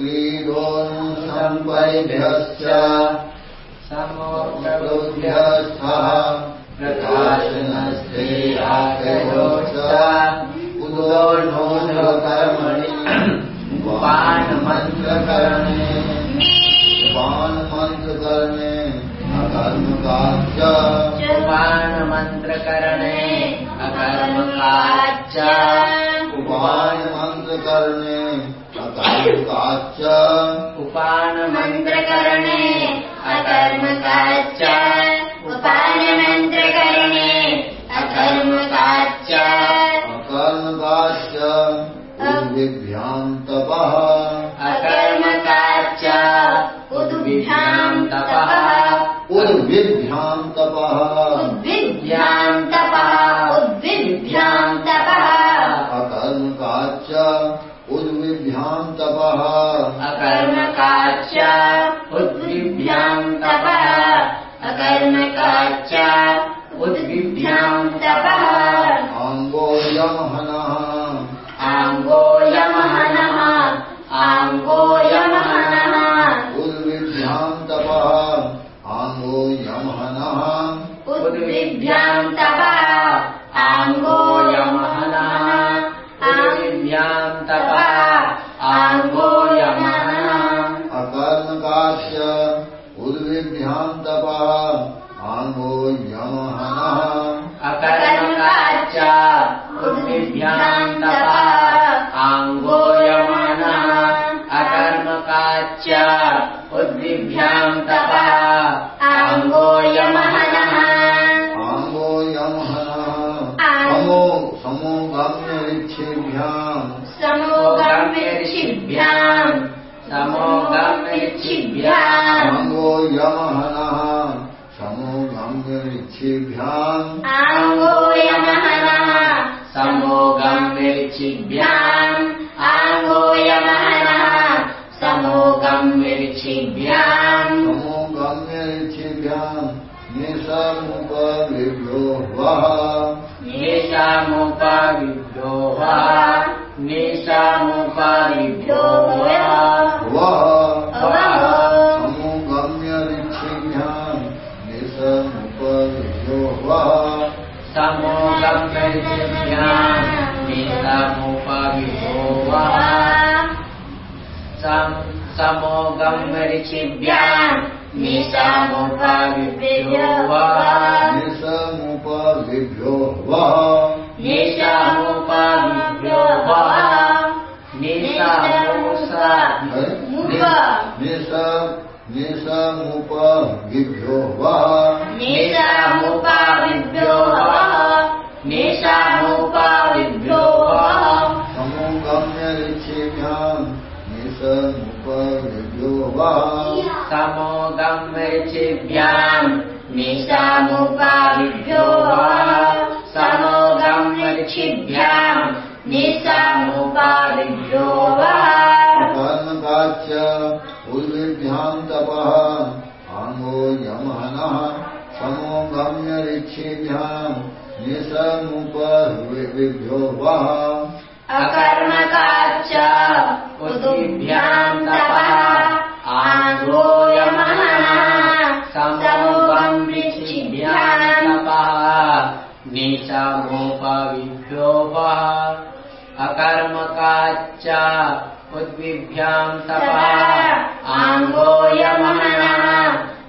क्रीडोऽनुसम्परिभ्यश्च समोभ्यस्थः प्रकाशनस्त्रीराकयोश्च उदोर्णोधकर्मणि उपानमन्त्रकरणे उपानमन्त्रकरणे अकर्मकाच्च उपानमन्त्रकरणे अकर्मकाच्च उपानमन्त्रकरणे अकर्मकाच्च। उपानमन्त्रकरणे अकर्मकाच्च। उपानमन्त्रकरणे अकर्मकाच्च। अकर्मकाच्च। उद्विभ्याम् तपः अकर्मकाच्च। उद्विभ्याम् तपः उद्विभ्याम् तपः उद्विभ्याम् तपः अकर्मकाच्च उद्विभ्याम् तपः अङ्गोऽयमहनः आङ्गोयमहनः आङ्गोयमहनः आङ्गोयमहनः अकर्मकाच्च उद्विभ्याम् तपः आङ्गोयमहनः आङ्गोऽयमहनः समो समोगम्यरिच्छेभ्याम् समोगम्यऋषिभ्याम् समोगम्यऋषिभ्याम् आङ्गोऽयमहनः समोगम्यरिच्छेभ्याम् आङ्गोयमहनः समोगम्यऋषिभ्याम् आङ्गोयमहनः समोगम्यऋषिभ्याम् समोगम्यरिच्छेभ्याम् निशमुपविभ्यो वः निशामुपाविभ्यो वा निशामुपाविभ्यो वा। वः वः समोगम्यऋषिभ्याम् निशामुपाविभ्यो वा निशमुपविभ्यो वः निशामुपाविभ्यो वा निशामुसा निश निशमुपविभ्यो वः निशामुपाविभ्यो वा निशामुपाविभ्यो वा समोगम्यरिच्छेभ्याम् निशमुपविभ्यो वः समोगम्यचिभ्याम् निशामुपाविभ्यो वा समोगम्यचिभ्याम् निशामुपाविभ्यो वा कर्मकाच्च उद्विभ्याम् तपः आङ्गो यमहनः समोगम्यरिच्छेभ्याम् निशमुपविभ्यो वः। अकर्मकाच्च उदुभ्याम् तपः निशामुपविभ्यो अकर्मकाच्च उद्विभ्याम् तपः। आङ्गोयमहनः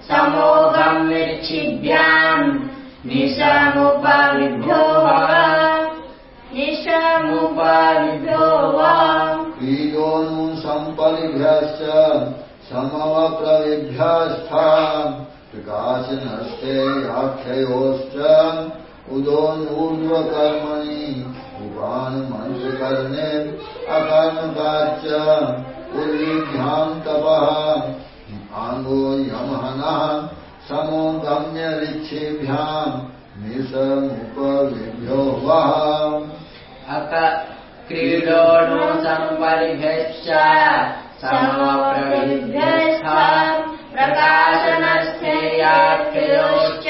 समोगम्यचिभ्याम् निशामुपविभ्यो वः निशामुपविभ्यो वा समवप्रविभ्यस्थान् प्रकाशनस्ते आख्ययोश्च उदोन्नूर्ध्वकर्मणि उपानमन्त्रकर्णे अकर्मकाच्च उर्विभ्याम् तपः आङ्गो यमहनः समोगम्यरिच्छेभ्याम् निशमुपविभ्यो वः। अक क्रीडोणु सम्परिभ्यश्च समप्रविभ्यश्च श्च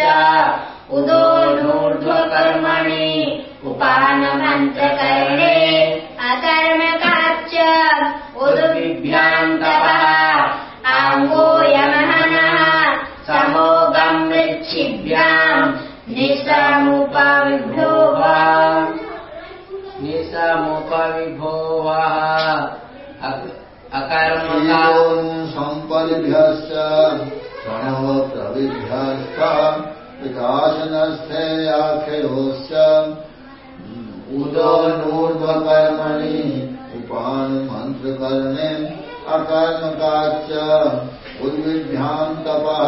उदो नूर्ध्वकर्मणि उपानमन्त्रकरणे अकर्मकाच्च उद् विभ्याङ्गः आङ्गूय समोगम् वृच्छिभ्याम् निशामुपविभो वा निशमुपविभोवः अकर्म सम्पन्धश्च आखयोश्च उदो नूर्ध्वकर्मणि उपानुमन्त्रकर्णे अकर्मकाच्च उद्विभ्याम् तपः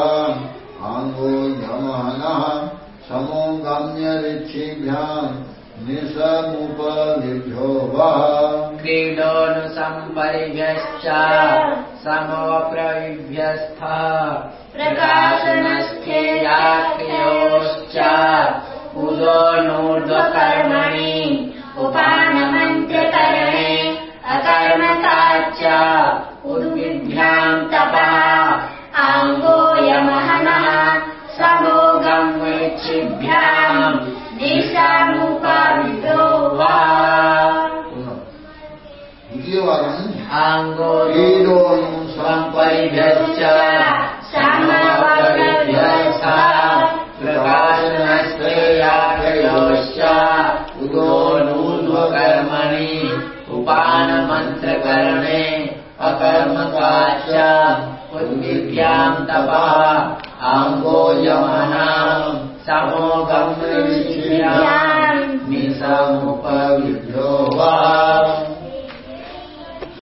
आङ्गो यमहनः समो गम्यरिक्षिभ्याम् निशमुपविभ्यो वः क्रीडोऽनुसम्परिभ्यश्च समोप्रविभ्यस्थः। प्रकाशनस्थेयाख्योश्च उदो नूर्ध्वकर्मणि उपानमन्त्रकरणे अकर्मकाच्च उद्विभ्याम् तपः आङ्गो यमहनः समोगम् वृक्षिभ्याम् दिशामुपविभ्यो द्वितीयवारम् आङ्गो क्रीडोऽनु सम्परिभ्यश्च समवप्रविभ्यस्तः प्रकाशनश्रेयाख्योश्च उदो नूर्ध्वकर्मणि उपानमन्त्रकरणे अकर्मकाच्च उद्विभ्याम् तपः आङ्गो यमना समोगम् निसमुपविभ्यो वा